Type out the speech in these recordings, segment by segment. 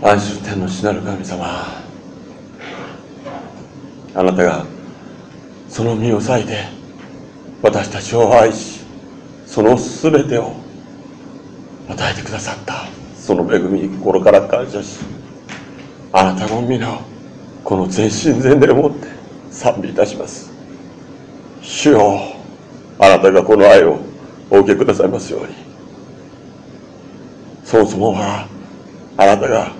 愛する天の主なる神様。あなたがその身を裂いて私たちを愛しその全てを与えてくださったその恵みに心から感謝しあなたの皆をこの全身全霊をもって賛美いたします。主よあなたがこの愛をお受けくださいますように。そもそもはあなたが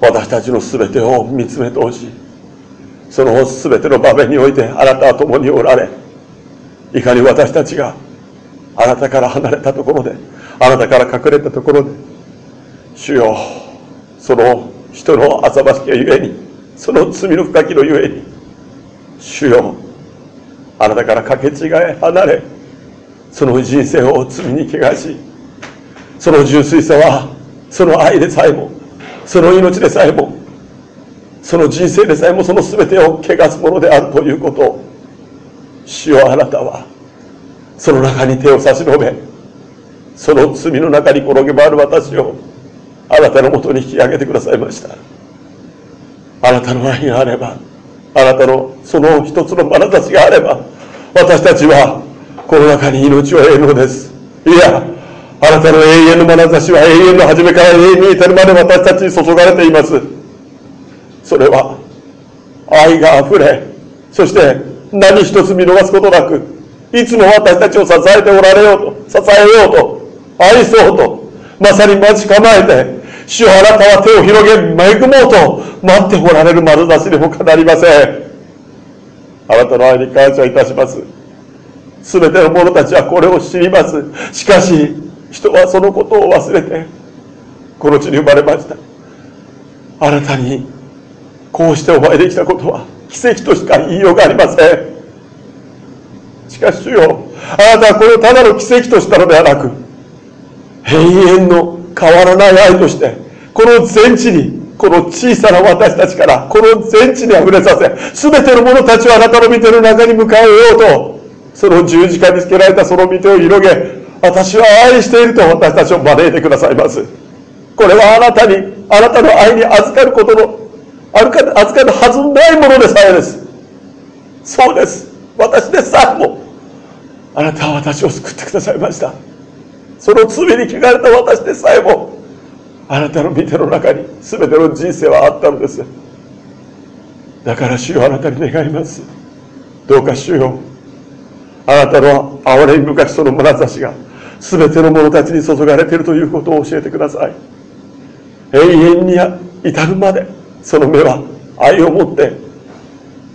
私たちの全てを見つめ通しい。その全ての場面においてあなたは共におられいかに私たちがあなたから離れたところであなたから隠れたところで主よその人の浅ましきゆえにその罪の深きのゆえに主よあなたからかけ違え離れその人生を罪に汚しその純粋さはその愛でさえもその命でさえもその人生でさえもその全てを汚すものであるということを主よあなたはその中に手を差し伸べその罪の中に転げ回る私をあなたのもとに引き上げてくださいました。あなたの愛があればあなたのその一つの眼差しがあれば私たちはこの中に命を得るのです。いやあなたの永遠の眼差しは永遠の初めから永遠に至るまで私たちに注がれています。それは愛があふれそして何一つ見逃すことなくいつも私たちを支えておられようと支えようと愛そうとまさに待ち構えて主あなたは手を広げ恵もうと待っておられる眼差しでもかなりません。あなたの愛に感謝いたします。全ての者たちはこれを知ります。しかし人はそのことを忘れてこの地に生まれました。あなたにこうしてお会いできたことは奇跡としか言いようがありません。しかし主よあなたはこれをただの奇跡としたのではなく永遠の変わらない愛としてこの全地にこの小さな私たちからこの全地に溢れさせ全ての者たちをあなたの御手の中に迎えようとその十字架につけられたその御手を広げ私は愛していると私たちを招いてくださいます。これはあなたにあなたの愛に預かることの預か預かるはずないものでさえです。そうです。私でさえもあなたは私を救ってくださいました。その罪に汚れた私でさえもあなたの御手の中に全ての人生はあったのです。だから主よあなたに願います。どうか主よあなたの憐れみ深きその眼差しが全ての者たちに注がれているということを教えてください。永遠に至るまでその目は愛を持って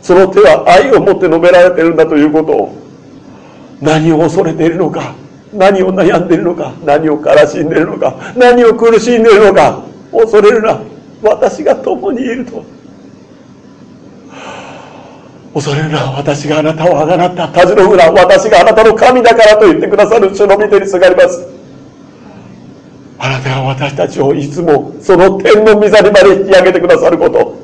その手は愛を持って述べられているんだということを何を恐れているのか何を悩んでいるのか何を悲しんでいるのか何を苦しんでいるのか恐れるな。私が共にいると。恐れるな私があなたをあがなった。たじろぐな私があなたの神だからと言ってくださる主の御手にすがります。あなたが私たちをいつもその天の御座にまで引き上げてくださること。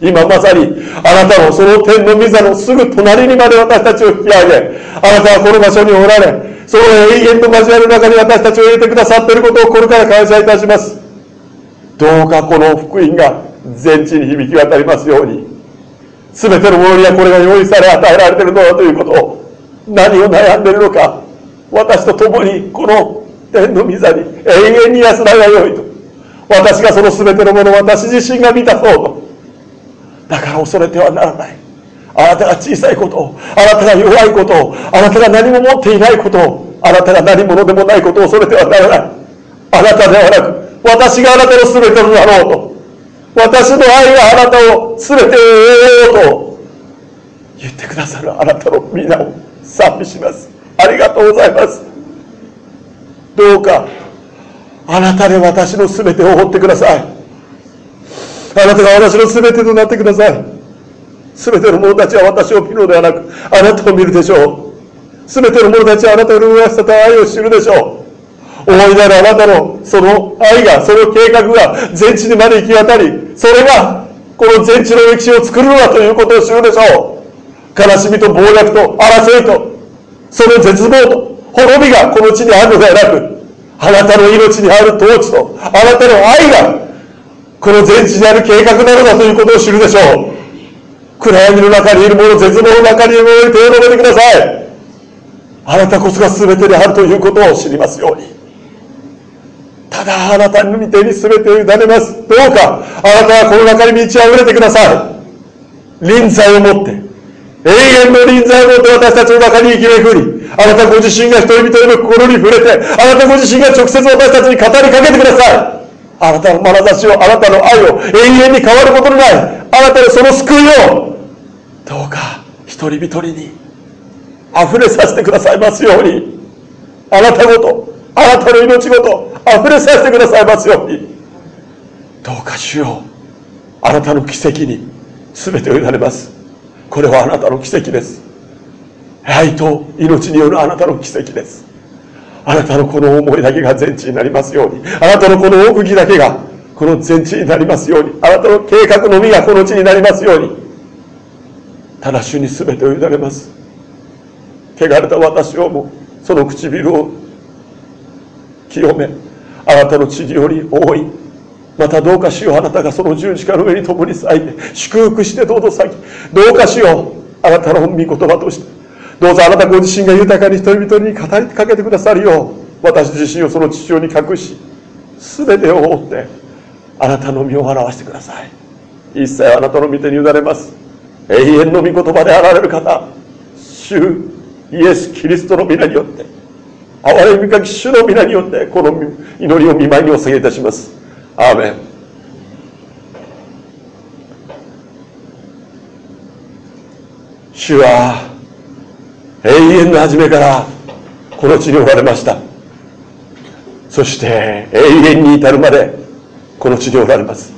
今まさにあなたのその天の御座のすぐ隣にまで私たちを引き上げ。あなたはこの場所におられその永遠の交わりの中に私たちを入れてくださっていることをこれから感謝いたします。どうかこの福音が全地に響き渡りますように。全ての者にはこれが用意され与えられているのだということを何を悩んでいるのか私と共にこの天の御座に永遠に安らがよいと。私がその全てのものを私自身が満たそうと。だから恐れてはならない。あなたが小さいことをあなたが弱いことをあなたが何も持っていないことをあなたが何者でもないことを恐れてはならない。あなたではなく私があなたの全てのだろうと。私の愛があなたを全てを覆ようと言ってくださるあなたの皆を賛美します。ありがとうございますどうかあなたで私の全てを覆ってください。あなたが私の全てとなってください。全ての者たちは私を見るのではなくあなたを見るでしょう。全ての者たちはあなたの麗しさと愛を知るでしょう大いなるあなたのその愛がその計画が全地にまで行き渡りそれがこの全地の歴史を作るのだということを知るでしょう。悲しみと暴虐と争いとその絶望と滅びがこの地にあるのではなくあなたの命にある統治とあなたの愛がこの全知である計画なのだということを知るでしょう。暗闇の中にいる者絶望の中にいる者に手を伸べてください。あなたこそが全てであるということを知りますように。ただあなたの御手に全てを委ねます。どうかあなたはこの中に満ち溢れてください。臨在を持って永遠の臨在を持って私たちの中に生き巡りあなたご自身が人々への心に触れてあなたご自身が直接私たちに語りかけてください。あなたの眼差しをあなたの愛を永遠に変わることのないあなたのその救いをどうか一人一人に溢れさせてくださいますように。あなたごとあなたの命ごと溢れさせてくださいますように。どうか主よあなたの奇跡に全てを委ねます。これはあなたの奇跡です。愛と命によるあなたの奇跡です。あなたのこの思いだけが全地になりますように。あなたのこの奥義だけがこの全地になりますように。あなたの計画のみがこの地になりますように。ただ主に全てを委ねます。汚れた私をもその唇を清めあなたの血により覆い。またどうかしよう。あなたがその十字架の上に共に咲いて祝福してどうぞ咲きどうかしよう。あなたの御言葉として。どうぞあなたご自身が豊かに人々に語りかけてくださるよう。私自身をその父親に隠し全てを覆ってあなたの身を表してください。一切あなたの御手に委ねます。永遠の御言葉であられる方主イエス・キリストの皆によって憐れみかき主の皆によってこの祈りを見舞いにお下げいたします。アーメン。主は永遠の初めからこの地におられました。そして永遠に至るまでこの地におられます。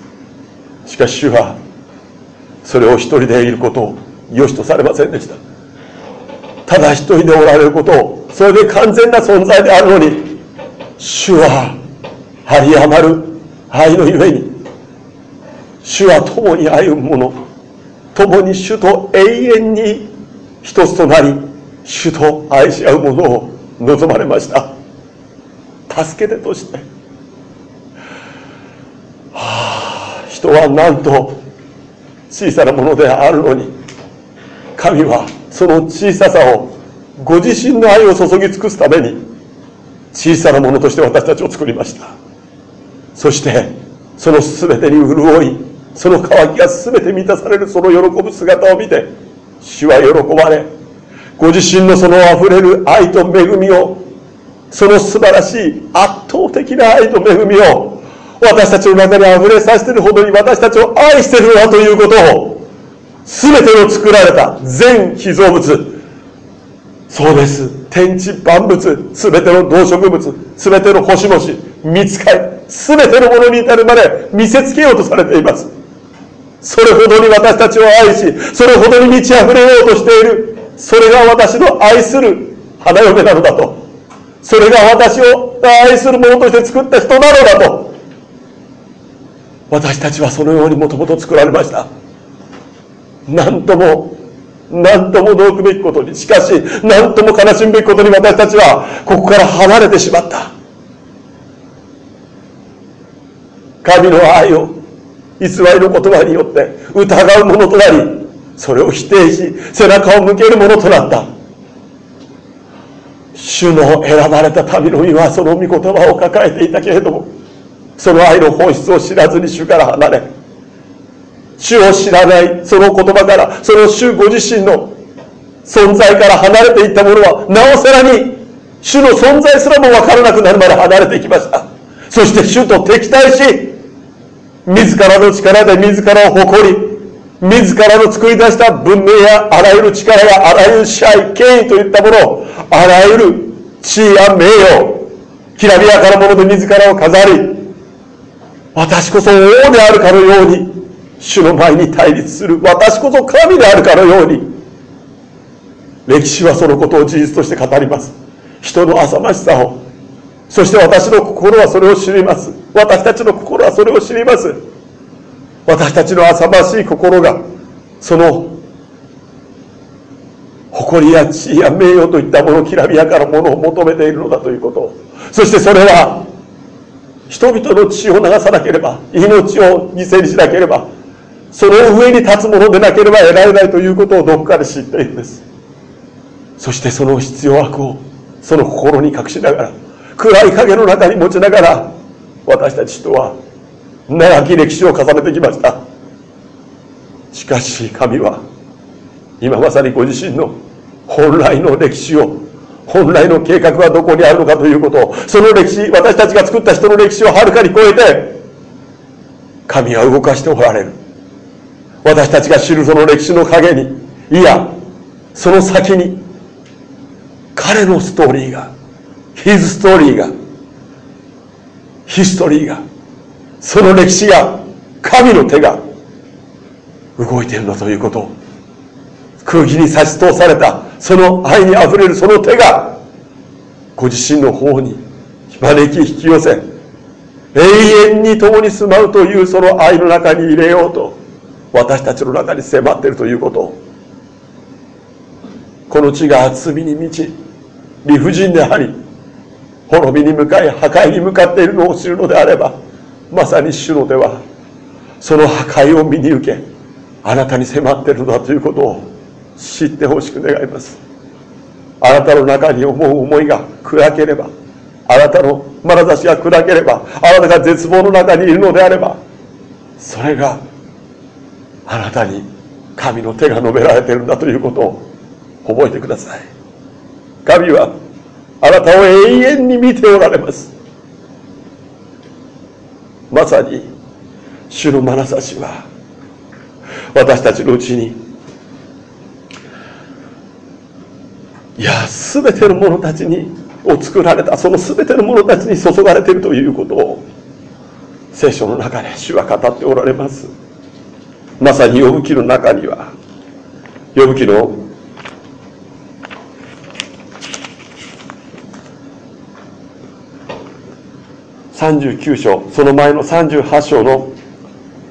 しかし主はそれを一人でいることを良しとされませんでした。ただ一人でおられることをそれで完全な存在であるのに主は張り余る愛のゆえに主は共に歩む者共に主と永遠に一つとなり主と愛し合う者を望まれました。助けてとして。はあ人はなんと小さなものであるのに神はその小ささをご自身の愛を注ぎ尽くすために小さなものとして私たちを作りました。そしてその全てに潤いその渇きが全て満たされるその喜ぶ姿を見て主は喜ばれご自身のその溢れる愛と恵みをその素晴らしい圧倒的な愛と恵みを私たちの中に溢れさせてるほどに私たちを愛してるのだということを全ての作られた全被造物そうです。天地万物全ての動植物全ての星々見つかり全てのものに至るまで見せつけようとされています。それほどに私たちを愛しそれほどに満ち溢れようとしている。それが私の愛する花嫁なのだと。それが私を愛する者として作った人なのだと。私たちはそのようにもともと作られました。何とも何とも驚くべきことにしかし何とも悲しむべきことに私たちはここから離れてしまった。神の愛を偽りの言葉によって疑う者となりそれを否定し背中を向けるものとなった。主の選ばれた民の身はその御言葉を抱えていたけれどもその愛の本質を知らずに主から離れ主を知らないその言葉からその主ご自身の存在から離れていった者はなおさらに主の存在すらも分からなくなるまで離れていきました。そして主と敵対し自らの力で自らを誇り自らの作り出した文明やあらゆる力やあらゆる支配、権威といったものを、あらゆる地位や名誉、きらびやかなもので自らを飾り、私こそ王であるかのように、主の前に対立する、私こそ神であるかのように、歴史はそのことを事実として語ります。人の浅ましさを、そして私の心はそれを知ります。私たちの心はそれを知ります。私たちの浅ましい心がその誇りや地位や名誉といったものきらびやかなものを求めているのだということそしてそれは人々の血を流さなければ命を犠牲にしなければその上に立つものでなければ得られないということをどこかで知っているんです。そしてその必要悪をその心に隠しながら暗い影の中に持ちながら私たち人は長き歴史を重ねてきました。しかし神は今まさにご自身の本来の歴史を本来の計画はどこにあるのかということをその歴史私たちが作った人の歴史をはるかに超えて神は動かしておられる。私たちが知るその歴史の陰にいやその先に彼のストーリーが His ストーリーがヒストリーがその歴史が神の手が動いているんだということ空気に差し通されたその愛にあふれるその手がご自身の方に招き引き寄せ永遠に共に住まうというその愛の中に入れようと私たちの中に迫っているということこの地が罪に満ち理不尽であり滅びに向かい破壊に向かっているのを知るのであればまさに主の手はその破壊を見に受けあなたに迫っているのだということを知ってほしく願います。あなたの中に思う思いが暗ければあなたの眼差しが暗ければあなたが絶望の中にいるのであればそれがあなたに神の手が述べられているんだということを覚えてください。神はあなたを永遠に見ておられます。まさに主の眼差しは私たちのうちにいや全ての者たちにを作られたその全ての者たちに注がれているということを聖書の中で主は語っておられます。まさに呼ぶ記の中には呼ぶ記の39章その前の38章の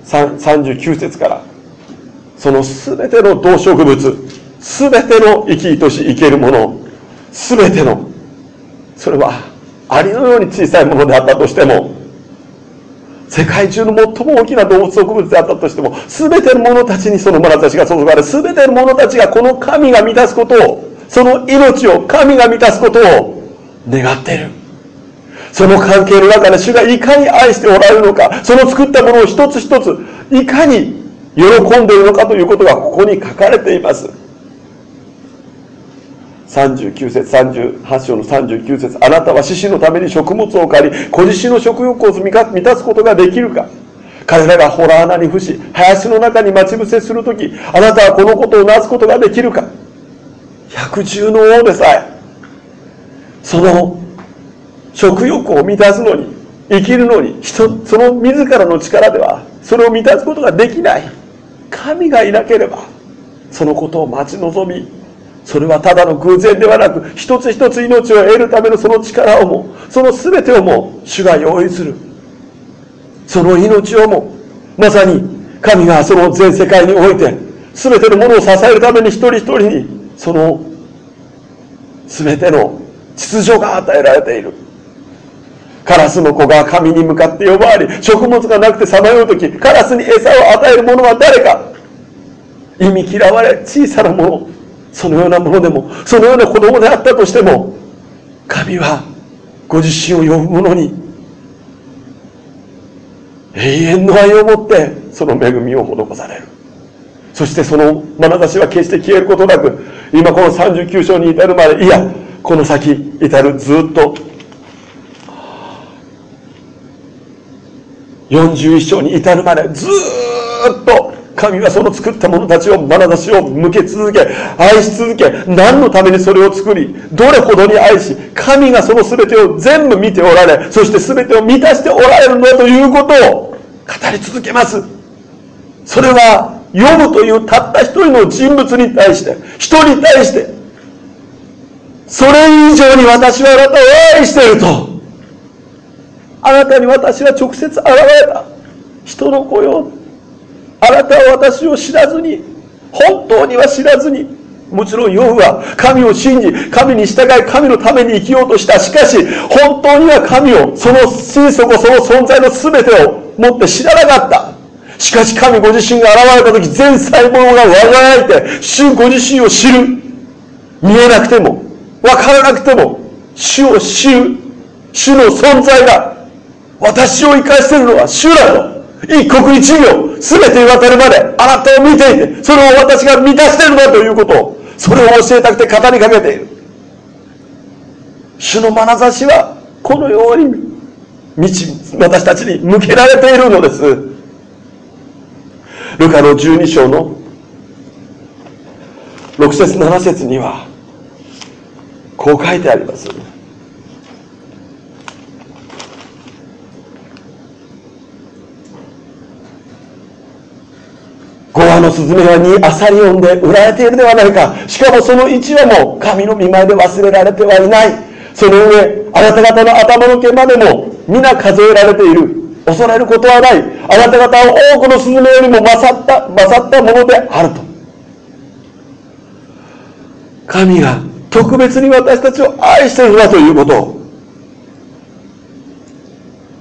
39節からその全ての動植物すべての生き生とし生けるものすべてのそれはアリのように小さいものであったとしても世界中の最も大きな動物植物であったとしても全ての者たちにその眼差しが注がれ全ての者たちがこの神が満たすことをその命を神が満たすことを願っている。その関係の中で主がいかに愛しておられるのかその作ったものを一つ一ついかに喜んでいるのかということがここに書かれています。39節38章の39節あなたは獅子のために食物を借り小獅子の食欲を満たすことができるか。彼らが洞穴に伏し林の中に待ち伏せするときあなたはこのことをなすことができるか。百獣の王でさえその食欲を満たすのに生きるのに人その自らの力ではそれを満たすことができない。神がいなければそのことを待ち望みそれはただの偶然ではなく一つ一つ命を得るためのその力をもその全てをも主が用意する。その命をもまさに神がその全世界において全てのものを支えるために一人一人にその全ての秩序が与えられている。カラスの子が神に向かって呼ばわり食物がなくてさまよう時カラスに餌を与える者は誰か。意味嫌われ小さなもの。そのようなものでもそのような子供であったとしても神はご自身を呼ぶ者に永遠の愛を持ってその恵みを施される。そしてその眼差しは決して消えることなく今この39章に至るまでいやこの先至るずっと41章に至るまでずっと神はその作った者たちを眼差しを向け続け愛し続け何のためにそれを作りどれほどに愛し神がその全てを全部見ておられそして全てを満たしておられるのだということを語り続けます。それは読むというたった一人の人物に対して人に対してそれ以上に私はあなたを愛していると。あなたに私は直接現れた。人の子よあなたは私を知らずに本当には知らずにもちろんヨブは神を信じ、神に従い、神のために生きようとした。しかし、本当には神を、その心底、その存在の全てを持って知らなかった。しかし神ご自身が現れた時、全細胞が我がいて、主ご自身を知る。見えなくても、わからなくても、主を知る。主の存在が、私を生かしているのは主だと。一国一秒、全て渡るまで、あなたを見ていて、それを私が満たしているんだということを、それを教えたくて語りかけている。主の眼差しは、このように、道、私たちに向けられているのです。ルカの12章の6節7節には、こう書いてあります。5羽のスズメはにアサリオンで売られているではないか。しかもその1羽も神の見舞いで忘れられてはいない。その上、あなた方の頭の毛までも皆数えられている。恐れることはない。あなた方は多くのスズメよりも勝った、勝ったものであると。神が特別に私たちを愛しているんだということを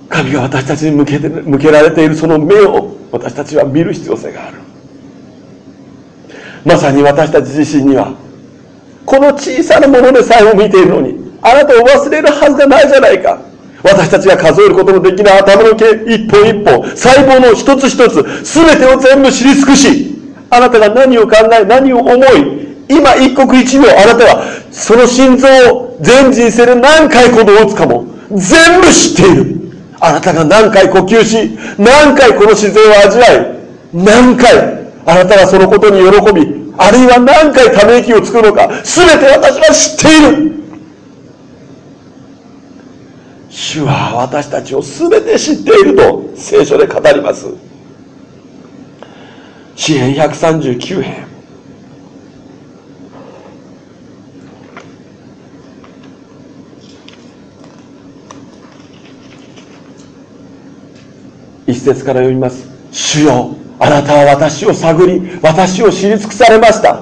神が私たちに向けて向けられているその目を私たちは見る必要性があるまさに私たち自身にはこの小さなものでさえも見ているのにあなたを忘れるはずがないじゃないか。私たちが数えることのできない頭の毛一本一本細胞の一つ一つ全てを全部知り尽くしあなたが何を考え何を思い今一刻一秒あなたはその心臓を全人生で何回この打つかも全部知っている。あなたが何回呼吸し何回この自然を味わい何回あなたがそのことに喜び、あるいは何回ため息をつくのか、全て私は知っている。主は私たちを全て知っていると聖書で語ります。詩篇139編。一節から読みます。主よあなたは私を探り、私を知り尽くされました。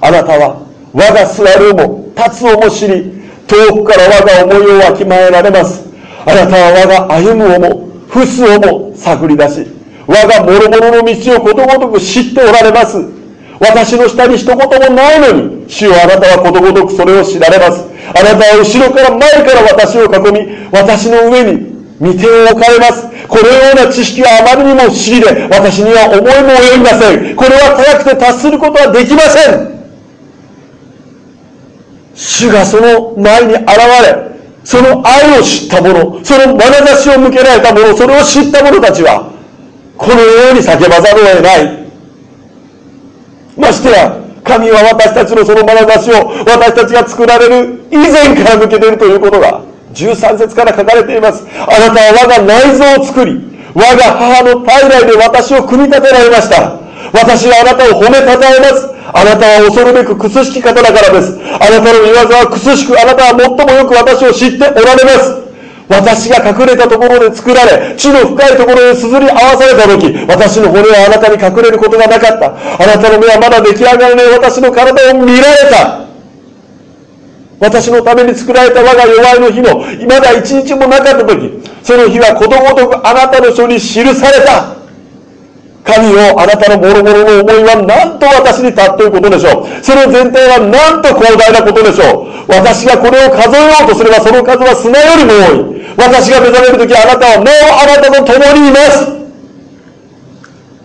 あなたは我が座るも立つをも知り、遠くから我が思いをわきまえられます。あなたは我が歩むをも、伏すをも探り出し、我が諸々の道をことごとく知っておられます。私の下に一言もないのに、主よあなたはことごとくそれを知られます。あなたは後ろから前から私を囲み、私の上に見てを置かれます。このような知識はあまりにも不思議で、私には思いも及びません。これは高くて達することはできません。主がその前に現れ、その愛を知った者、その眼差しを向けられた者、それを知った者たちは、このように叫ばざるを得ない。ましてや、神は私たちのその眼差しを私たちが作られる以前から向けているということが、13節から書かれています。あなたは我が内臓を作り、我が母の体内で私を組み立てられました。私はあなたを褒めたたえます。あなたは恐るべく屈しき方だからです。あなたの言わずは屈しく、あなたは最もよく私を知っておられます。私が隠れたところで作られ、地の深いところで綴り合わされた時、私の骨はあなたに隠れることがなかった。あなたの目はまだ出来上がらない私の体を見られた。私のために作られた我が弱いの日の、まだ一日もなかった時、その日はことごとくあなたの書に記された。神をあなたの諸々の思いは何と私に立っということでしょう。その全体は何と広大なことでしょう。私がこれを数えようとすればその数は砂よりも多い。私が目覚める時あなたはもうあなたと共にいます。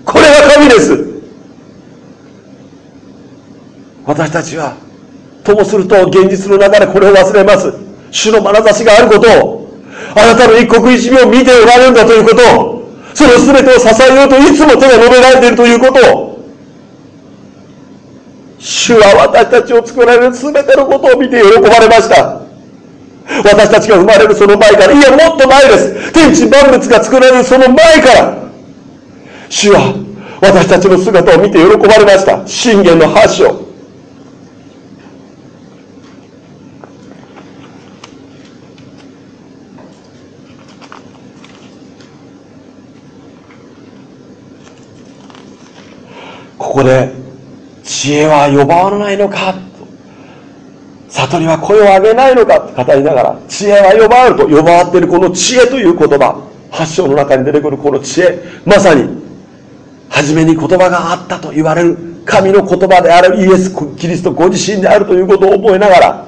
これが神です。私たちはともすると現実の中でこれを忘れます。主の眼差しがあることをあなたの一刻一秒見ておられるんだということをその全てを支えようといつも手が述べられているということを主は私たちを作られる全てのことを見て喜ばれました。私たちが生まれるその前からいやもっと前です。天地万物が作られるその前から主は私たちの姿を見て喜ばれました。信玄の8章ここで知恵は呼ばわないのか？悟りは声を上げないのか？と語りながら。知恵は呼ばわると呼ばわっているこの知恵という言葉。発祥の中に出てくるこの知恵。まさに初めに言葉があったと言われる神の言葉であるイエス・キリストご自身であるということを覚えながら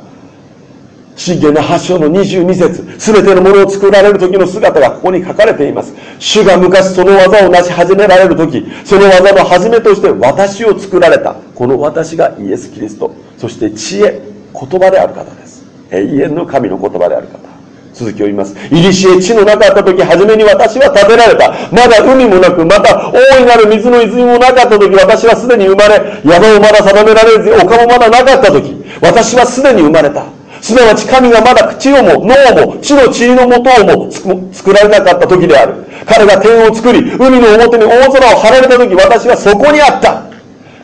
信玄の8章の22節全てのものを作られる時の姿がここに書かれています主が昔その技を成し始められる時その技の始めとして私を作られたこの私がイエス・キリストそして知恵言葉である方です永遠の神の言葉である方続きを言います。いりしえ地のなかった時、初めに私は建てられた。まだ海もなく、また大いなる水の泉もなかった時、私はすでに生まれ、山をまだ定められず、丘もまだなかった時、私はすでに生まれた。すなわち神がまだ口をも脳も地の塵の元をも作られなかった時である。彼が天を作り、海の表に大空を張られた時、私はそこにあった。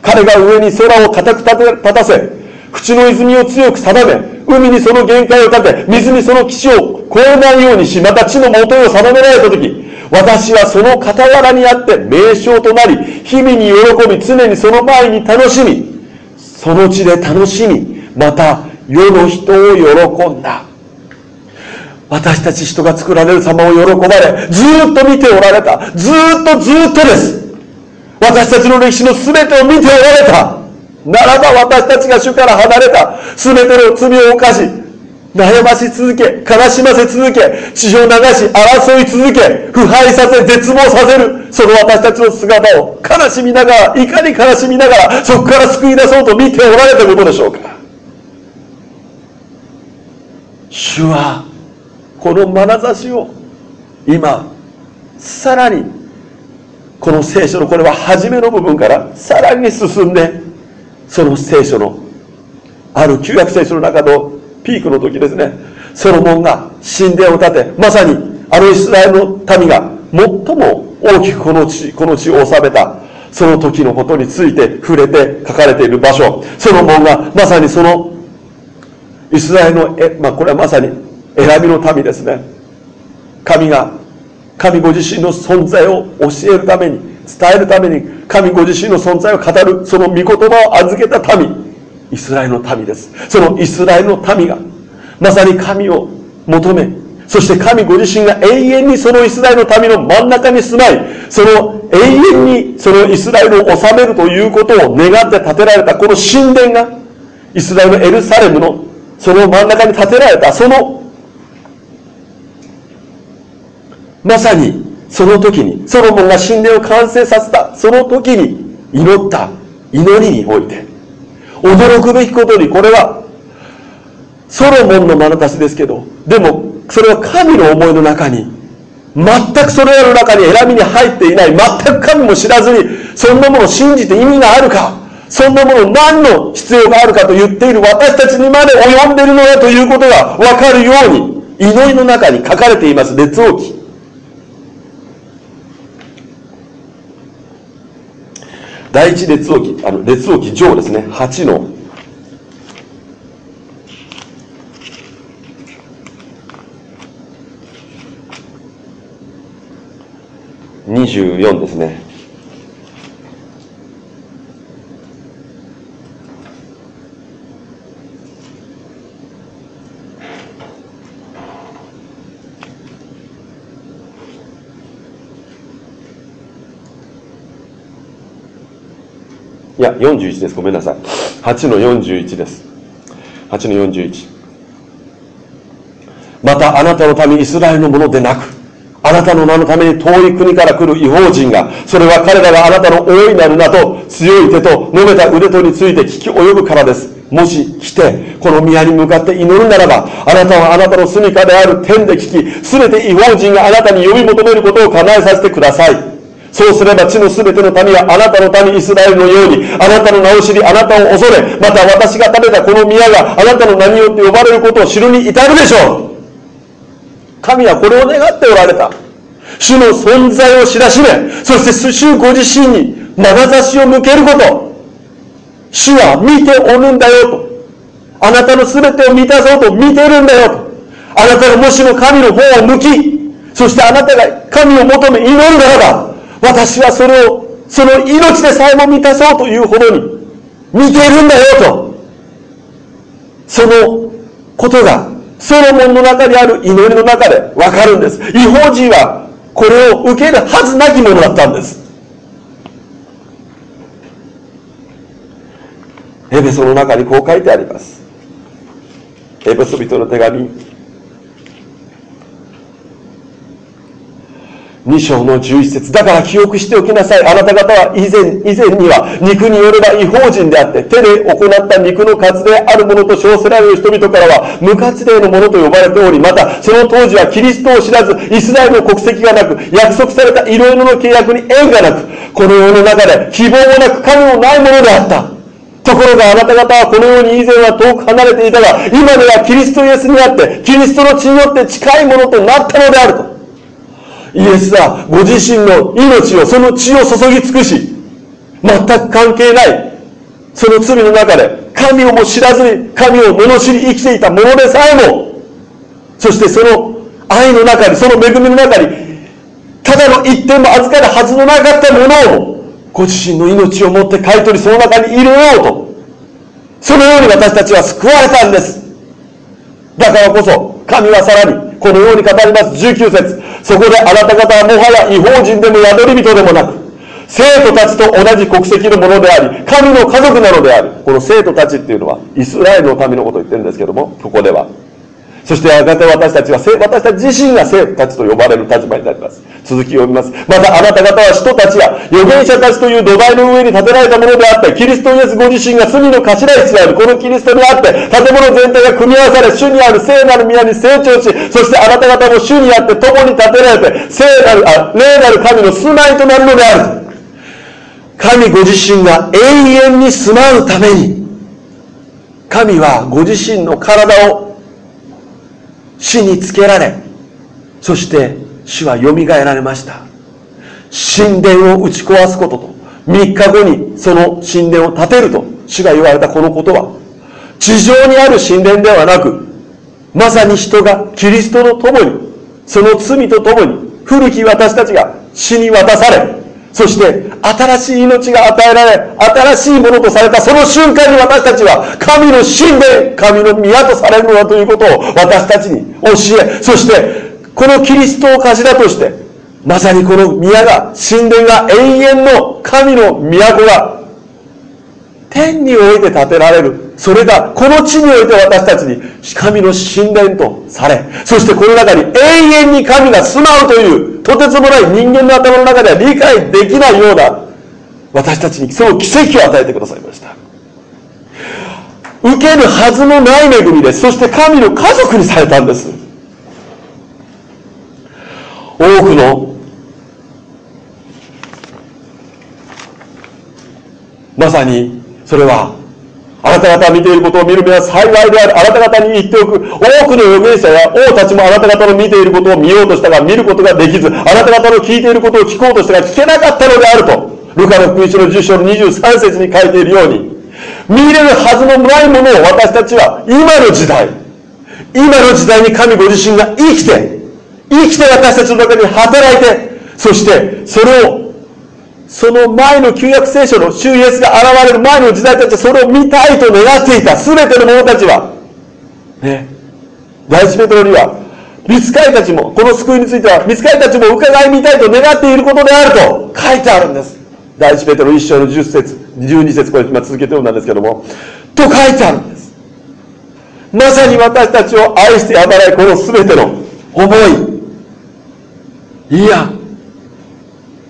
彼が上に空を固く立たせ、口の泉を強く定め、海にその限界を立て、水にその岸を越えないようにし、また地の元を定められた時、私はその傍らにあって名称となり、日々に喜び、常にその前に楽しみ、その地で楽しみ、また世の人を喜んだ。私たち人が作られる様を喜ばれ、ずっと見ておられた。ずっとずっとです。私たちの歴史の全てを見ておられた。ならば私たちが主から離れた。全ての罪を犯し、悩まし続け、悲しませ続け、血を流し、争い続け、腐敗させ、絶望させる、その私たちの姿を悲しみながら、いかに悲しみながら、そこから救い出そうと見ておられたことでしょうか。主はこの眼差しを今さらにこの聖書のこれは初めの部分からさらに進んでその聖書のある旧約聖書の中のピークの時ですね。ソロモンが神殿を建てまさにあのイスラエルの民が最も大きくこの地この地を治めたその時のことについて触れて書かれている場所。ソロモンがまさにそのイスラエルのえ、まあ、これはまさに選びの民ですね。神が神ご自身の存在を教えるために伝えるために神ご自身の存在を語るその御言葉を預けた民イスラエルの民です。そのイスラエルの民がまさに神を求めそして神ご自身が永遠にそのイスラエルの民の真ん中に住まいその永遠にそのイスラエルを治めるということを願って建てられたこの神殿がイスラエルのエルサレムのその真ん中に建てられたそのまさにその時にソロモンが神殿を完成させたその時に祈った祈りにおいて驚くべきことにこれはソロモンの眼差しですけどでもそれは神の思いの中に全くそれらの中に選びに入っていない全く神も知らずにそんなものを信じて意味があるかそんなもの何の必要があるかと言っている私たちにまで及んでいるのだということが分かるように祈りの中に書かれています。列王記第一列王記あの列王記上ですね。8の。24ですね。41です。ごめんなさい。8の41です。8の41。またあなたのためイスラエルのものでなく、あなたの名のために遠い国から来る違法人が、それは彼らがあなたの大いなる名と強い手と述べた腕とについて聞き及ぶからです。もし来て、この宮に向かって祈るならば、あなたはあなたの住処である天で聞き、すべて違法人があなたに呼び求めることを叶えさせてください。そうすれば地のすべての民はあなたの民イスラエルのようにあなたの名を知りあなたを恐れまた私が食べたこの宮があなたの名によって呼ばれることを知るに至るでしょう。神はこれを願っておられた。主の存在を知らしめそして主ご自身に眼差しを向けること。主は見ておるんだよと。あなたの全てを満たそうと見てるんだよと。あなたがもしも神の方を向きそしてあなたが神を求め祈るならば私はそれをその命でさえも満たそうというほどに見ているんだよと。そのことが、ソロモンの中にある祈りの中でわかるんです。違法人はこれを受けるはずなきものだったんです。エベソの中にこう書いてあります。エベソ人の手紙2章の11節だから記憶しておきなさい。あなた方は以前、以前には肉によれば違法人であって、手で行った肉の活であるものと称せられる人々からは無活例のものと呼ばれており、またその当時はキリストを知らず、イスラエルの国籍がなく、約束されたいろいろの契約に縁がなく、この世の中で希望もなく神もないものであった。ところがあなた方はこのように以前は遠く離れていたが、今ではキリストイエスにあって、キリストの血によって近いものとなったのであると。イエスはご自身の命を、その血を注ぎ尽くし、全く関係ない、その罪の中で、神をも知らずに、神を罵り生きていたものでさえも、そしてその愛の中に、その恵みの中に、ただの一点も預かるはずのなかったものを、ご自身の命をもって買い取り、その中に入れようと。そのように私たちは救われたんです。だからこそ、神はさらに、このように語ります。19節そこであなた方はもはや違法人でも宿り人でもなく、生徒たちと同じ国籍のものであり、神の家族なのである。この生徒たちっていうのは、イスラエルの民のことを言ってるんですけども、ここでは。そしてやがて私たちは、私たち自身が生徒たちと呼ばれる立場になります。続きを読みます。またあなた方は人たちや預言者たちという土台の上に建てられたものであって、キリストイエスご自身が罪の頭石である、このキリストにあって、建物全体が組み合わされ、主にある聖なる宮に成長し、そしてあなた方も主にあって共に建てられて、聖なる、あ、霊なる神の住まいとなるのである。神ご自身が永遠に住まうために、神はご自身の体を死につけられ、そして死は蘇られました。神殿を打ち壊すことと、3日後にその神殿を建てると、主が言われたこのことは、地上にある神殿ではなく、まさに人がキリストの共に、その罪と共に、古き私たちが死に渡され、そして新しい命が与えられ、新しいものとされたその瞬間に私たちは神の神で、神の宮とされるのだということを私たちに教え、そしてこのキリストを頭として、まさにこの宮が、神殿が永遠の神の都が天において建てられる。それがこの地において私たちに神の神殿とされ、そしてこの中に永遠に神が住まうというとてつもない人間の頭の中では理解できないような私たちにその奇跡を与えてくださいました。受けるはずのない恵みです。そして神の家族にされたんです。多くのまさにそれはあなた方が見ていることを見る目は幸いである。あなた方に言っておく。多くの預言者や王たちもあなた方の見ていることを見ようとしたが見ることができず、あなた方の聞いていることを聞こうとしたが聞けなかったのであると。ルカの福音書の10章の23節に書いているように、見れるはずのないものを私たちは今の時代、今の時代に神ご自身が生きて、生きて私たちの中に働いて、そしてそれをその前の旧約聖書の主イエスが現れる前の時代たちはそれを見たいと願っていた全ての者たちは、ね、第一ペトロには、見つかりたちも、この救いについては、見つかりたちも伺い見たいと願っていることであると書いてあるんです。第一ペトロ1章の10節12節これ今続けて読んだんですけども、と書いてあるんです。まさに私たちを愛して働いこの全ての思い。いや、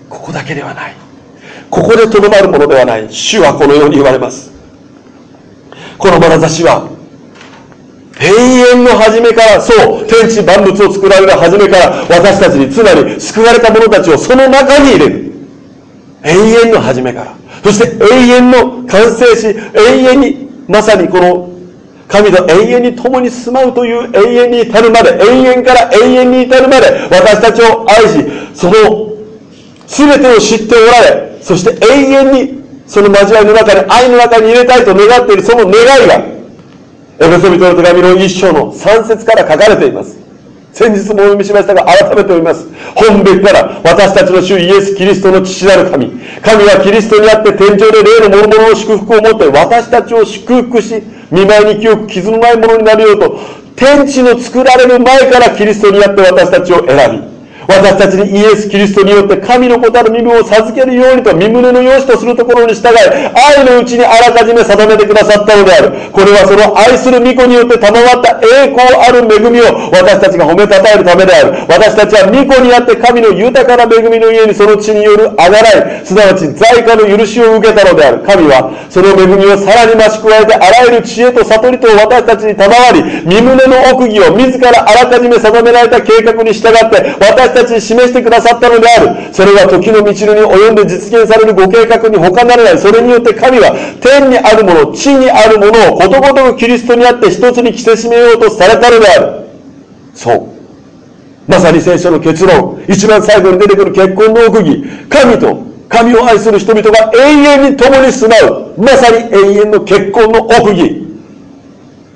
ここだけではない。ここでとどまるものではない。主はこのように言われます。この眼差しは永遠の初めからそう天地万物を作られる初めから私たちにつまり救われた者たちをその中に入れる。永遠の初めから。そして永遠の完成し永遠にまさにこの神と永遠に共に住まうという永遠に至るまで永遠から永遠に至るまで私たちを愛しその全てを知っておられそして永遠にその交わりの中に愛の中に入れたいと願っているその願いがエペソビトの手紙の一章の3節から書かれています先日もお読みしましたが、改めております。本べきから私たちの主イエス・キリストの父なる神。神はキリストにあって天井で霊の諸々の祝福を持って私たちを祝福し、見舞いに清く傷のないものになるようと、天地の作られる前からキリストにあって私たちを選び、私たちにイエス・キリストによって神の子たる身分を授けるようにと身胸の良しとするところに従い、愛のうちにあらかじめ定めてくださったのである。これはその愛する御子によって賜った栄光ある恵みを私たちが褒めたたえるためである。私たちは御子にあって神の豊かな恵みの家にその地によるあがらい、すなわち在家の許しを受けたのである。神はその恵みをさらに増し加えてあらゆる知恵と悟りと私たちに賜り、身胸の奥義を自らあらかじめ定められた計画に従って私たちたちに示してくださったのである。それは時の道のりに及んで実現されるご計画に他ならない。それによって神は天にあるもの、地にあるものをことごとくキリストにあって一つに着せしめようとされたのである。そう。まさに聖書の結論、一番最後に出てくる結婚の奥義、神と神を愛する人々が永遠に共に住まう、まさに永遠の結婚の奥義。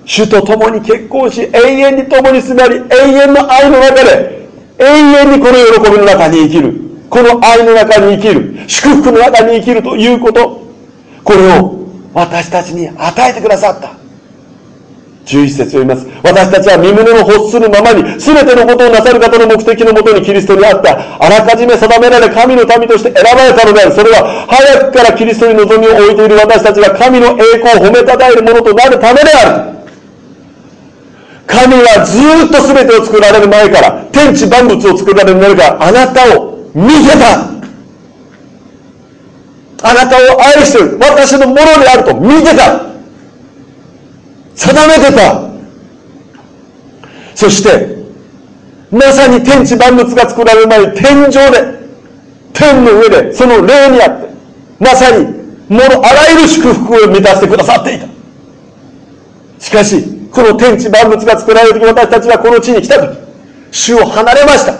主と共に結婚し、永遠に共に住まり、永遠の愛の中で永遠にこの喜びの中に生きる。この愛の中に生きる。祝福の中に生きるということ。これを私たちに与えてくださった。11節を言います。私たちは身胸の欲するままに全てのことをなさる方の目的のもとにキリストにあった。あらかじめ定められ神の民として選ばれたのである。それは早くからキリストに望みを置いている私たちが神の栄光を褒めたたえるものとなるためである。神はずっと全てを作られる前から天地万物を作られる前からあなたを見てたあなたを愛してる。私のものであると見てた定めてた。そしてまさに天地万物が作られる前に天井で天の上でその霊にあってまさにものあらゆる祝福を満たしてくださっていた。しかしこの天地万物が作られる時私たちはこの地に来た時主を離れました。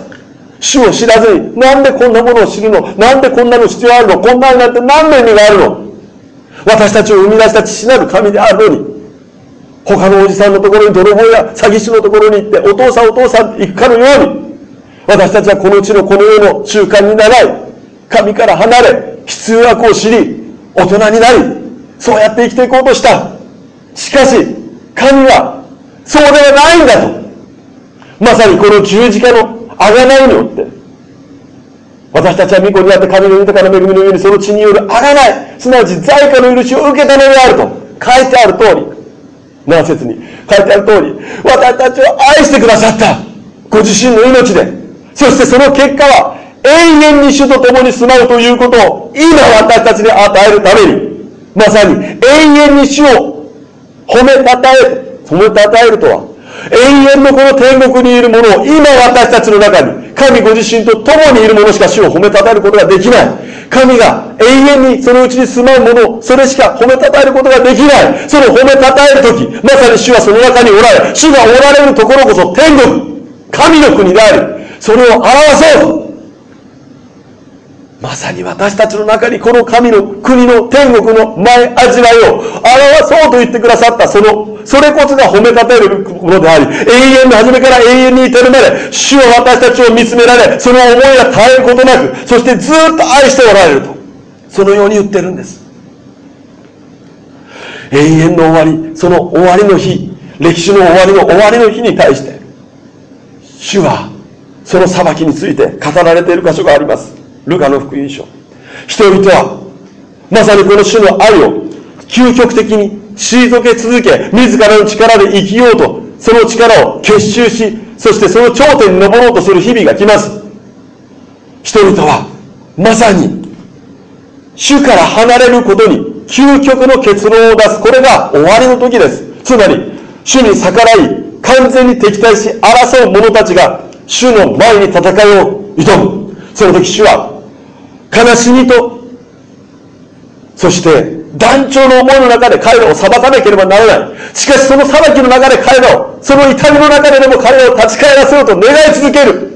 主を知らずになんでこんなものを知るの？なんでこんなの必要あるの？こんなになんて何の意味があるの？私たちを生み出した父なる神であるのに他のおじさんのところに泥棒や詐欺師のところに行ってお父さんお父さん行くかのように私たちはこの地のこの世の習慣に習い。神から離れ必要悪を知り大人になりそうやって生きていこうとした。しかし神はそうではないんだと。まさにこの十字架の贖いによって私たちは御子にあって神の豊かな恵みの上にその血による贖いすなわち在家の許しを受けたのであると。書いてある通り何節に書いてある通り私たちを愛してくださったご自身の命でそしてその結果は永遠に主と共に住まうということを今私たちに与えるためにまさに永遠に主を褒めたたえる。褒めたたえるとは、永遠のこの天国にいるものを今私たちの中に、神ご自身と共にいるものしか主を褒めたたえることができない。神が永遠にそのうちに住まうもの、それしか褒めたたえることができない。その褒めたたえるとき、まさに主はその中におられ、主がおられるところこそ天国、神の国であり、それを表そうまさに私たちの中にこの神の国の天国の前味わいを表そうと言ってくださったそのそれこそが褒めたたえるものであり永遠の初めから永遠に至るまで主は私たちを見つめられその思いが絶えることなくそしてずっと愛しておられるとそのように言ってるんです。永遠の終わりその終わりの日歴史の終わりの終わりの日に対して主はその裁きについて語られている箇所があります。ルカの福音書。人々は、まさにこの主の愛を究極的に退け続け、自らの力で生きようと、その力を結集し、そしてその頂点に登ろうとする日々が来ます。人々は、まさに、主から離れることに究極の結論を出す。これが終わりの時です。つまり、主に逆らい、完全に敵対し争う者たちが、主の前に戦いを挑む。その時主は悲しみとそして団長の思いの中で彼らを裁かなければならない。しかしその裁きの中で彼らをその痛みの中ででも彼らを立ち返らせようと願い続ける。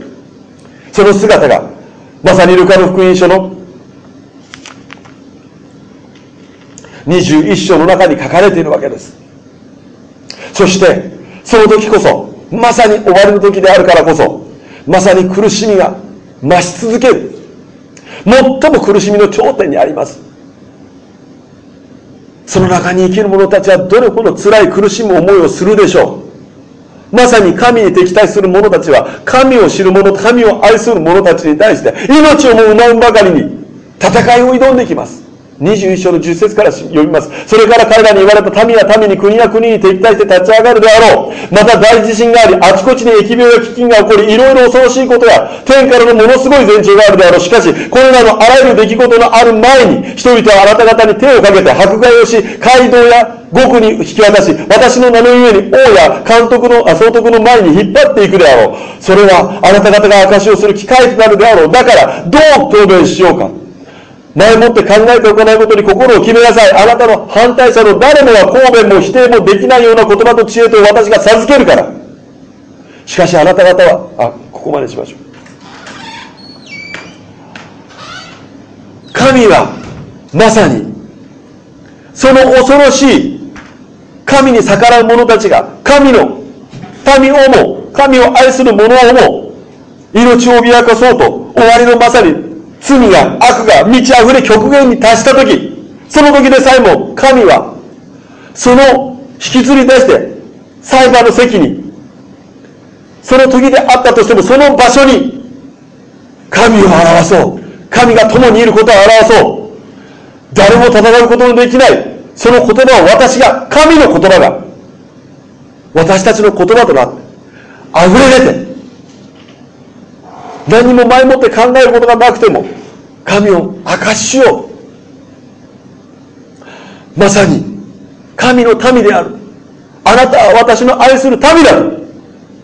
その姿がまさにルカの福音書の21章の中に書かれているわけです。そしてその時こそまさに終わりの時であるからこそまさに苦しみが増し続ける。最も苦しみの頂点にあります。その中に生きる者たちはどれほど辛い苦しむ思いをするでしょう。まさに神に敵対する者たちは神を知る者神を愛する者たちに対して命をも奪うばかりに戦いを挑んできます。21章の10節から読みます。それから彼らに言われた民や民に国や国に敵対して立ち上がるであろう。また大地震があり、あちこちに疫病や飢饉が起こり、いろいろ恐ろしいことや、天からのものすごい前兆があるであろう。しかし、これらのあらゆる出来事のある前に、人々はあなた方に手をかけて迫害をし、街道や獄に引き渡し、私の名のゆえに王や監督の、総督の前に引っ張っていくであろう。それはあなた方が証しをする機会となるであろう。だから、どう答弁しようか。前もって考えておかないことに心を決めなさい。あなたの反対者の誰もが抗弁も否定もできないような言葉と知恵と私が授けるから。しかしあなた方は、あ、ここまでしましょう。神は、まさに、その恐ろしい神に逆らう者たちが、神の民をも、神を愛する者をも、命を脅かそうと、終わりのまさに罪が悪が満ち溢れ極限に達した時その時でさえも神はその引きずり出して裁判の席にその時であったとしてもその場所に神を表そう。神が共にいることを表そう。誰も戦うことのできないその言葉を私が神の言葉が私たちの言葉となって溢れ出て何も前もって考えることがなくても神を明かししよう。まさに神の民である。あなたは私の愛する民だ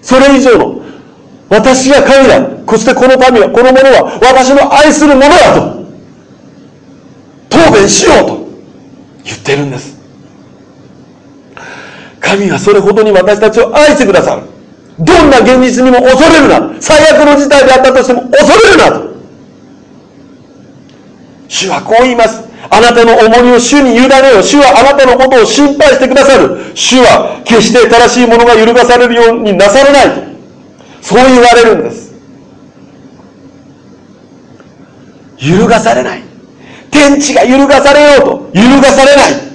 それ以上の私が神だ。そしてこの民はこの者は私の愛する者だと答弁しようと言ってるんです。神はそれほどに私たちを愛してくださる。どんな現実にも恐れるな。最悪の事態であったとしても恐れるなと。主はこう言います。あなたの重荷を主に委ねよ。主はあなたのことを心配してくださる。主は決して正しいものが揺るがされるようになさらないと。そう言われるんです。揺るがされない。天地が揺るがされようと。揺るがされない。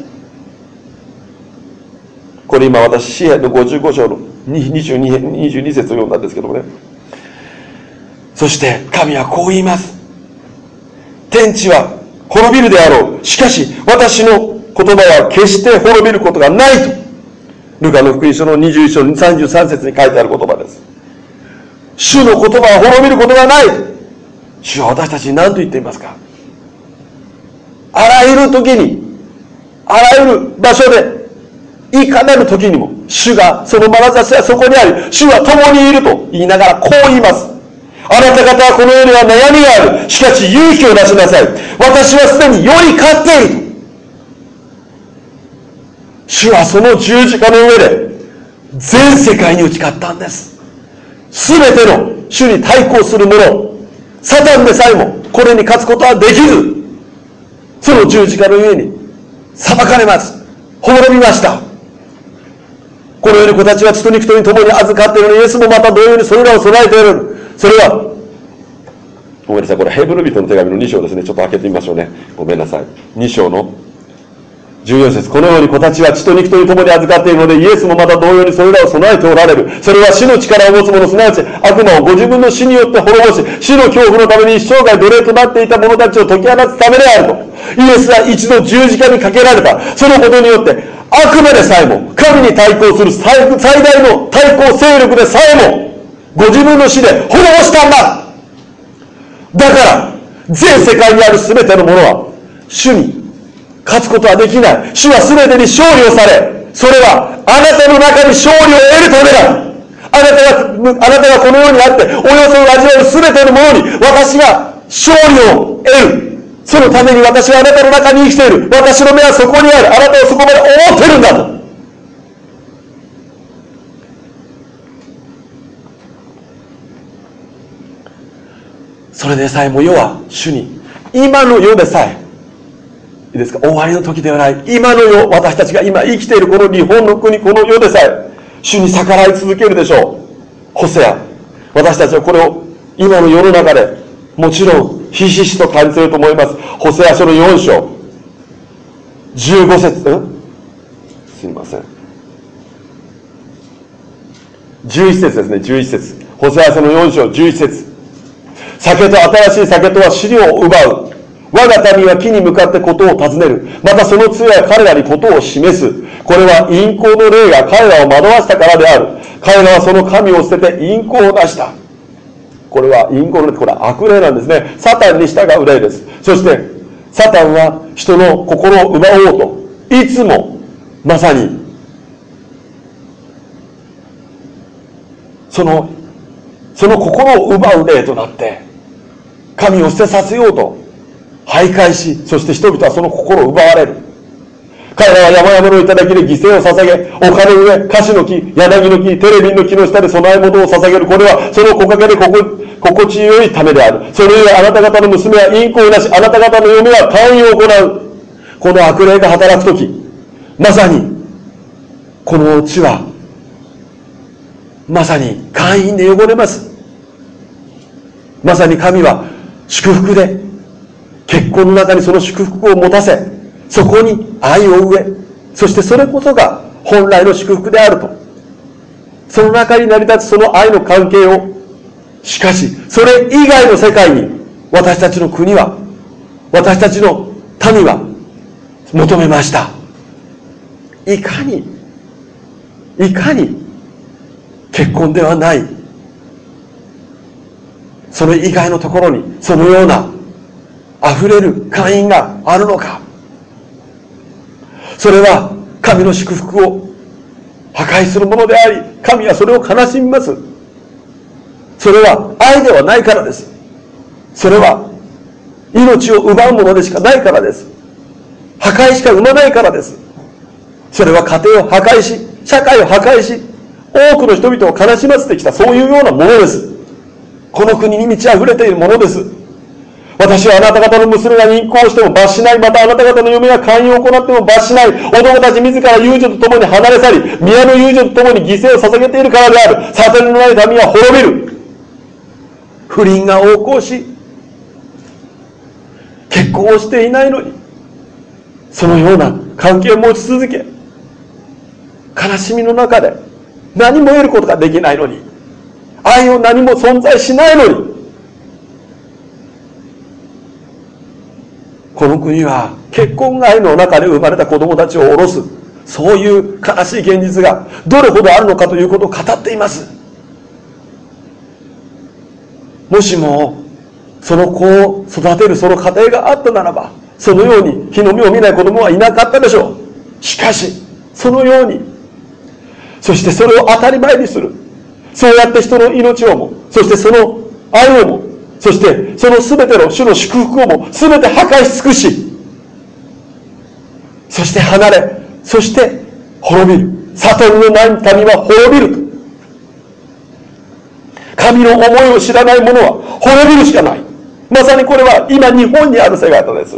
これ今私詩篇の55章の 22, 22節を読んだんですけどもね。そして神はこう言います。天地は滅びるであろう。しかし私の言葉は決して滅びることがないと。ルカの福音書の21章33節に書いてある言葉です。主の言葉は滅びることがない。主は私たちに何と言っていますか。あらゆる時にあらゆる場所でいかなる時にも主がその眼差しはそこにあり主は共にいると言いながらこう言います。あなた方はこの世には悩みがある。しかし勇気を出しなさい。私はすでにより勝っている主はその十字架の上で全世界に打ち勝ったんです。全ての主に対抗する者サタンでさえもこれに勝つことはできずその十字架の上に裁かれます。滅びました。このように子たちは血と肉とに共に預かっているのにイエスもまた同様にそれらを備えている。それはごめんなさい。これヘブル人の手紙の2章ですね。ちょっと開けてみましょうね。ごめんなさい。2章の14節このように子たちは血と肉とに共に預かっているのでイエスもまた同様にそれらを備えておられる。それは死の力を持つ者すなわち悪魔をご自分の死によって滅ぼし死の恐怖のために一生涯奴隷となっていた者たちを解き放つためであると。イエスは一度十字架にかけられた。そのことによってあくまでさえも神に対抗する最最大の対抗勢力でさえもご自分の死で滅ぼしたんだ。だから全世界にある全てのものは主に勝つことはできない。主は全てに勝利をされそれはあなたの中に勝利を得るためだ。あなたがあなたがこの世にあっておよそを味わう全てのものに私が勝利を得る。そのために私はあなたの中に生きている。私の目はそこにある。あなたをそこまで思ってるんだと。それでさえも世は主に今の世でさえいですか？終わりの時ではない。今の世私たちが今生きているこの日本の国この世でさえ主に逆らい続けるでしょう。ホセア私たちはこれを今の世の中でもちろんひしひしと感じていると思います。ホセア書の4章。15節。すみません。11節ですね。11節。ホセア書の4章11節。酒と新しい酒とは資料を奪う。我が民は木に向かってことを尋ねる。またその杖は彼らにことを示す。これは陰行の霊が彼らを惑わしたからである。彼らはその神を捨てて陰行を出した。これは陰行の霊、これは悪霊なんですね。サタンに従う霊です。そして、サタンは人の心を奪おうと、いつも、まさに、その、その心を奪う霊となって、神を捨てさせようと徘徊し、そして人々はその心を奪われる。彼らは山々の頂で犠牲を捧げ、丘の上、樫の木、柳の木、テレビの木の下で供え物を捧げる。これはその木陰で心地よいためである。その上あなた方の娘は陰行なし、あなた方の嫁は単位を行う。この悪霊が働くとき、まさに、この地は、まさに会員で汚れます。まさに神は祝福で結婚の中にその祝福を持たせ、そこに愛を植え、そしてそれこそが本来の祝福であると。その中に成り立つその愛の関係を、しかし、それ以外の世界に私たちの国は、私たちの民は求めました。いかに、いかに結婚ではない、それ以外のところにそのような溢れる会員があるのか。それは神の祝福を破壊するものであり神はそれを悲しみます。それは愛ではないからです。それは命を奪うものでしかないからです。破壊しか生まないからです。それは家庭を破壊し社会を破壊し多くの人々を悲しませてきたそういうようなものです。この国に満ち溢れているものです。私はあなた方の娘が任行しても罰しない。またあなた方の嫁が勧誘を行っても罰しない。男たち自ら友女と共に離れ去り、宮の友女と共に犠牲を捧げているからである。悟りのない民は滅びる。不倫が横行し、結婚をしていないのに、そのような関係を持ち続け、悲しみの中で何も得ることができないのに、愛を何も存在しないのに、この国は結婚外の中で生まれた子供たちを下ろす。そういう悲しい現実がどれほどあるのかということを語っています。もしもその子を育てるその家庭があったならばそのように日の目を見ない子供はいなかったでしょう。しかしそのようにそしてそれを当たり前にする。そうやって人の命をもそしてその愛をもそしてその全ての主の祝福をも全て破壊し尽くしそして離れそして滅びる。悟りのない民は滅びる神の思いを知らない者は滅びるしかない。まさにこれは今日本にある姿です。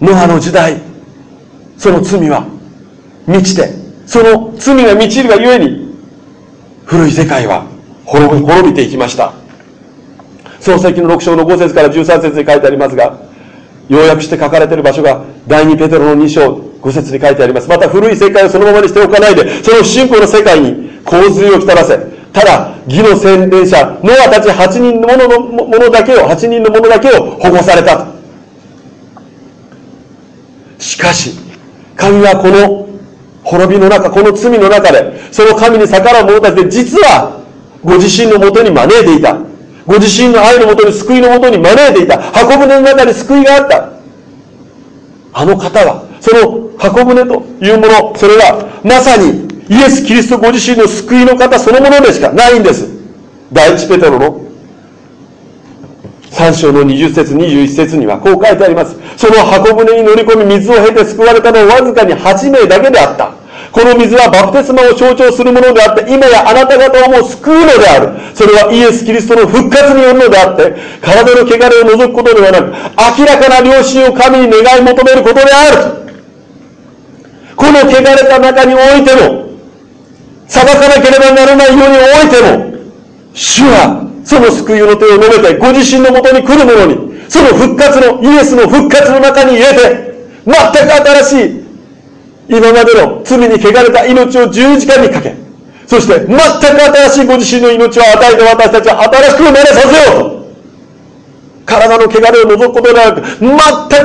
ノアの時代その罪は満ちてその罪が満ちるがゆえに古い世界は滅び滅びていきました。創世記の6章の5節から13節に書いてありますが要約して書かれている場所が第2ペテロの2章5節に書いてあります。また古い世界をそのままにしておかないでその信仰の世界に洪水をきたらせただ義の洗礼者ノアたち8人のもののものだけを8人のものだけを保護されたと。しかし神はこの滅びの中この罪の中でその神に逆らう者たちで実はご自身のもとに招いていた。ご自身の愛のもとに救いのもとに招いていた。箱舟の中に救いがあった。あの方は、その箱舟というもの、それはまさにイエス・キリストご自身の救いの方そのものでしかないんです。第一ペテロの3章の20節21節にはこう書いてあります。その箱舟に乗り込み水を経て救われたのはわずかに8名だけであった。この水はバプテスマを象徴するものであって、今やあなた方をもう救うのである。それはイエス・キリストの復活によるのであって、体の汚れを除くことではなく、明らかな良心を神に願い求めることである。この汚れた中においても、裁かなければならないようにおいても、主はその救いの手を述べて、ご自身のもとに来る者に、その復活の、イエスの復活の中に入れて、全く新しい、今までの罪に汚れた命を十字架にかけ、そして全く新しいご自身の命を与えて私たちは新しく生まれさせようと。体の汚れを除くことなく、全く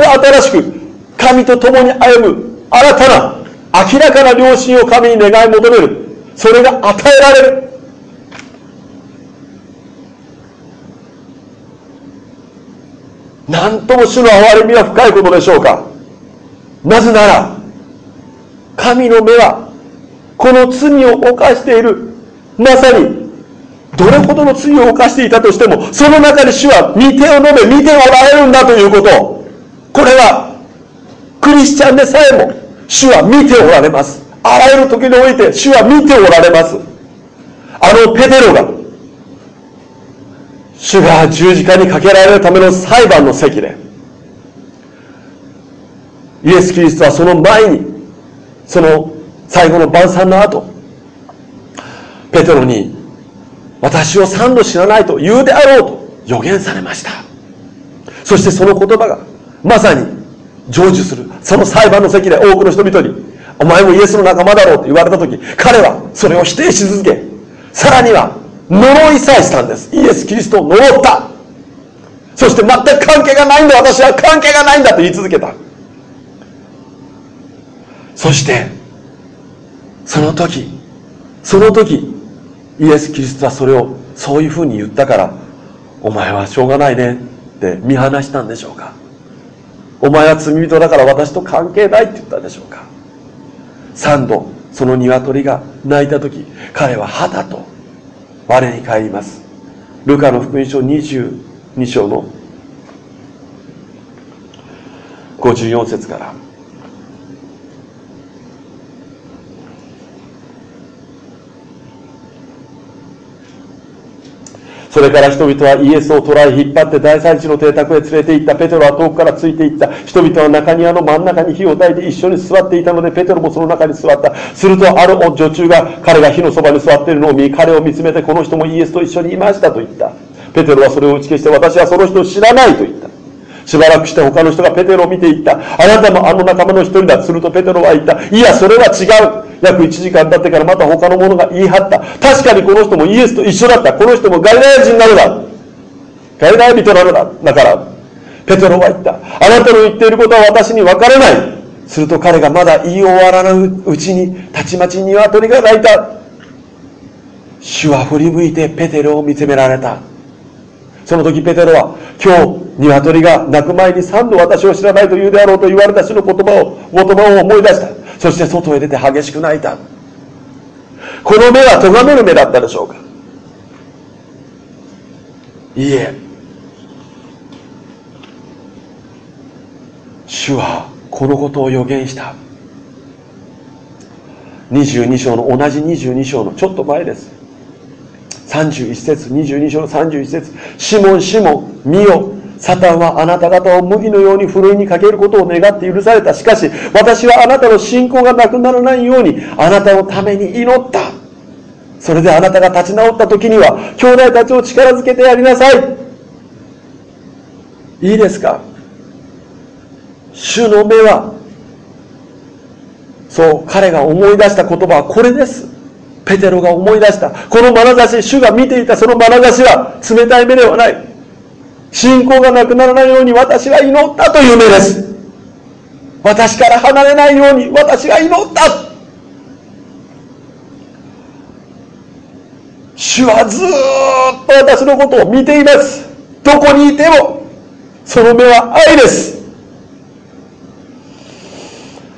新しく、神と共に歩む、新たな、明らかな良心を神に願い求める。それが与えられる。何とも主の憐れみは深いことでしょうかなぜなら神の目はこの罪を犯している。まさにどれほどの罪を犯していたとしてもその中で主は見てを述べ見ておられるんだということ。これはクリスチャンでさえも主は見ておられます。あらゆる時において主は見ておられます。あのペテロが主が十字架にかけられるための裁判の席でイエス・キリストはその前にその最後の晩餐の後ペテロに私を三度知らないと言うであろうと予言されました。そしてその言葉がまさに成就するその裁判の席で多くの人々にお前もイエスの仲間だろうと言われた時彼はそれを否定し続けさらには呪いさえしたんです。イエス・キリストを呪った。そして全く関係がないんだ。私は関係がないんだと言い続けた。そしてその時その時イエス・キリストはそれをそういうふうに言ったからお前はしょうがないねって見放したんでしょうか？お前は罪人だから私と関係ないって言ったんでしょうか？三度その鶏が鳴いた時彼は肌と我に帰ります。ルカの福音書22章の54節からそれから人々はイエスを捕らえ引っ張って大祭司の邸宅へ連れて行ったペテロは遠くからついていった人々は中庭の真ん中に火を焚いて一緒に座っていたのでペテロもその中に座った。するとある女中が彼が火のそばに座っているのを見彼を見つめてこの人もイエスと一緒にいましたと言った。ペテロはそれを打ち消して私はその人を知らないと言った。しばらくして他の人がペテロを見ていった。あなたもあの仲間の一人だ。するとペテロは言った。いやそれは違う。約1時間経ってからまた他の者が言い張った。確かにこの人もイエスと一緒だった。この人もガリラヤ人なのだ。ガリラヤ人なのだだからペテロは言った。あなたの言っていることは私に分からない。すると彼がまだ言い終わらぬうちにたちまち鶏が鳴いた。主は振り向いてペテロを見つめられた。その時ペテロは今日鶏が鳴く前に三度私を知らないと言うであろうと言われた主の言葉を言葉を思い出した。そして外へ出て激しく泣いた。この目は咎める目だったでしょうか。いいえ。主はこのことを予言した。22章の同じ22章のちょっと前です。31節22章の31節。シモンシモン見よ。サタンはあなた方を麦のようにふるいにかけることを願って許された。しかし私はあなたの信仰がなくならないようにあなたのために祈った。それであなたが立ち直った時には兄弟たちを力づけてやりなさい。いいですか？主の目はそう彼が思い出した言葉はこれです。ペテロが思い出した。この眼差し主が見ていたその眼差しは冷たい目ではない。信仰がなくならないように私は祈ったという目です。私から離れないように私が祈った。主はずっと私のことを見ています。どこにいてもその目は愛です。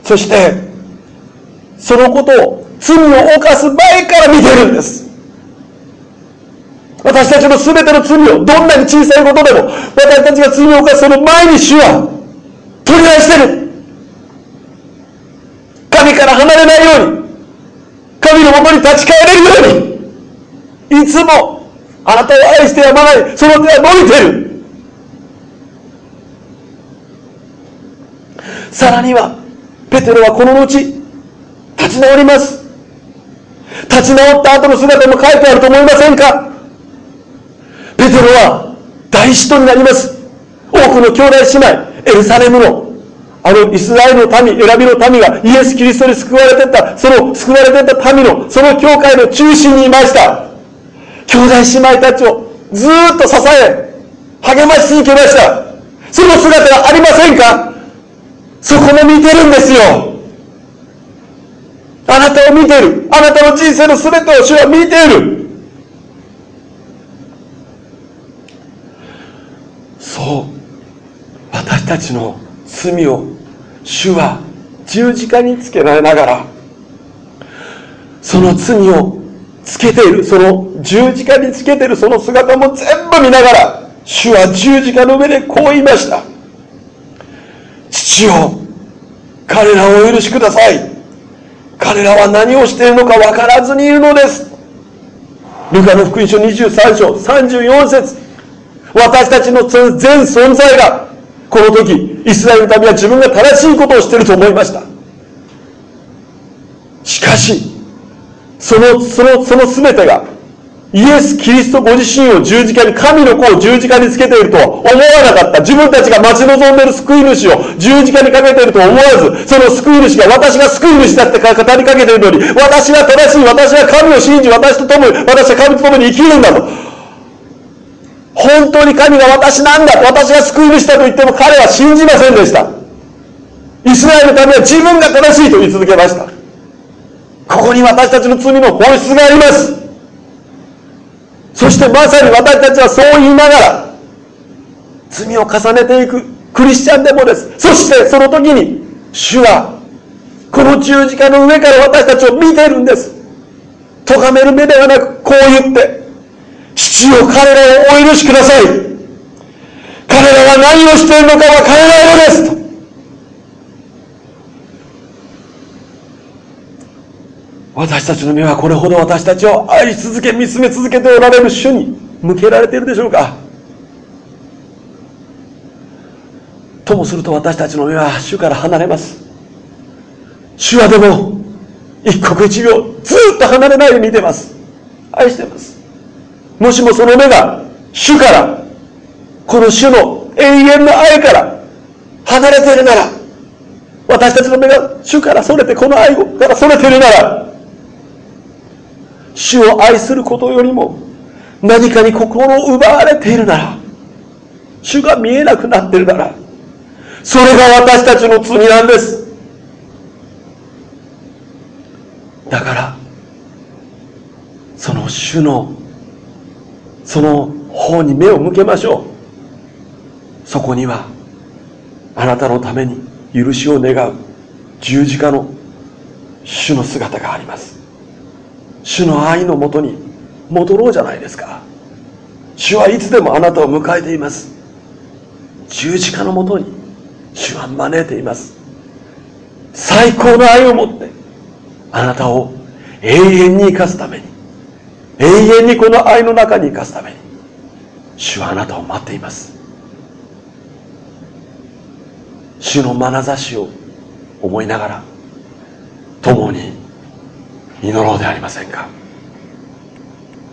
そしてそのことを罪を犯す前から見てるんです。私たちの全ての罪をどんなに小さいことでも私たちが罪を犯すその前に主は取り出してる。神から離れないように神のもとに立ち返れるようにいつもあなたを愛してやまないその手は伸びてる。さらにはペテロはこの後立ち直ります。立ち直った後の姿も書いてあると思いませんか？ペテロは大使徒になります多くの兄弟姉妹エルサレムのあのイスラエルの民、選びの民がイエス・キリストに救われてった、その救われてった民の、その教会の中心にいました。兄弟姉妹たちをずっと支え、励まし続けました。その姿がありませんか？そこも見てるんですよ。あなたを見てる。あなたの人生の全てを主は見ている。そう。私たちの罪を主は十字架につけられながらその罪をつけているその十字架につけているその姿も全部見ながら主は十字架の上でこう言いました。父よ彼らをお許しください。彼らは何をしているのか分からずにいるのです。ルカの福音書23章34節。私たちの全存在がこの時イスラエルの民は自分が正しいことをしていると思いました。しかしそのそのその全てがイエス・キリストご自身を十字架に神の子を十字架につけているとは思わなかった。自分たちが待ち望んでいる救い主を十字架にかけていると思わずその救い主が私が救い主だって語りかけているのに私は正しい私は神を信じ私と共に私は神と共に生きるんだと。本当に神が私なんだ。私が救い主だと言っても彼は信じませんでした。イスラエルのためは自分が正しいと言い続けました。ここに私たちの罪の本質があります。そしてまさに私たちはそう言いながら罪を重ねていくクリスチャンでもです。そしてその時に主はこの十字架の上から私たちを見ているんです。咎める目ではなくこう言って父よ彼らをお許しください。彼らは何をしているのかわからないのです。と私たちの目はこれほど私たちを愛し続け見つめ続けておられる主に向けられているでしょうか。ともすると私たちの目は主から離れます。主はでも一刻一秒ずっと離れないように見てます。愛してます。もしもその目が主からこの主の永遠の愛から離れているなら私たちの目が主からそれてこの愛からそれているなら主を愛することよりも何かに心を奪われているなら主が見えなくなっているならそれが私たちの罪なんです。だからその主のその方に目を向けましょう。そこにはあなたのために許しを願う十字架の主の姿があります。主の愛のもとに戻ろうじゃないですか。主はいつでもあなたを迎えています。十字架のもとに主は招いています。最高の愛を持ってあなたを永遠に生かすために永遠にこの愛の中に生かすために主はあなたを待っています。主の眼差しを思いながら共に祈ろうではありませんか。